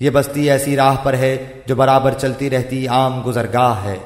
یہ بستی ایسی راہ پر ہے جو برابر چلتی رہتی عام گزرگاہ ہے۔